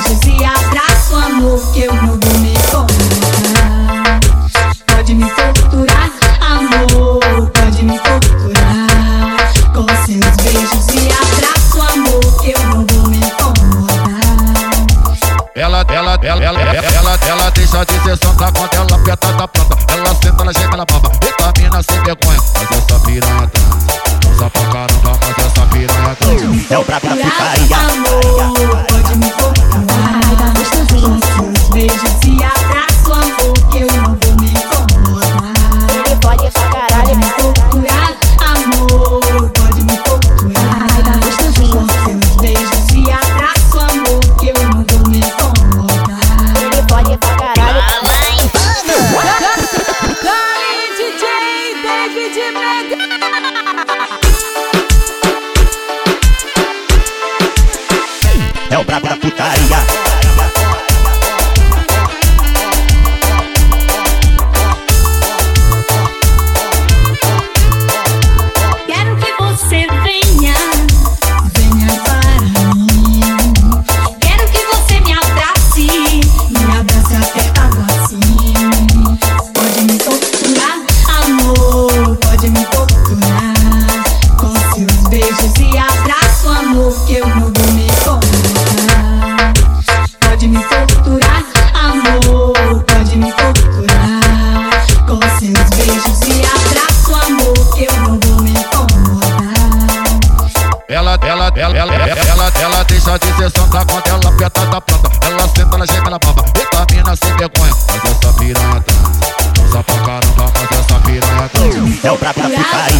beijos e abraço, amor, que eu não vou me contar. Pode me torturar, amor, pode me torturar. Com seus beijos e abraço, amor, que eu não vou me incomodar. Ela, ela, ela, ela, ela, ela, ela deixa de ser santa quando ela aperta da planta. Ela senta ela chega, ela baba, vitamina sem vergonha, mas essa piranha transa. Transa pra caramba, mas essa piranha. É o pra, pra ficar aí. é o brabo da putaria. Ela, ela deixa de ser santa quando ela aperta da planta. Ela senta, ela chega na baba. vitamina sem vergonha. Mas essa piranha transa. Dança pra caramba, mas essa piranha transa. É o pra ficar aí.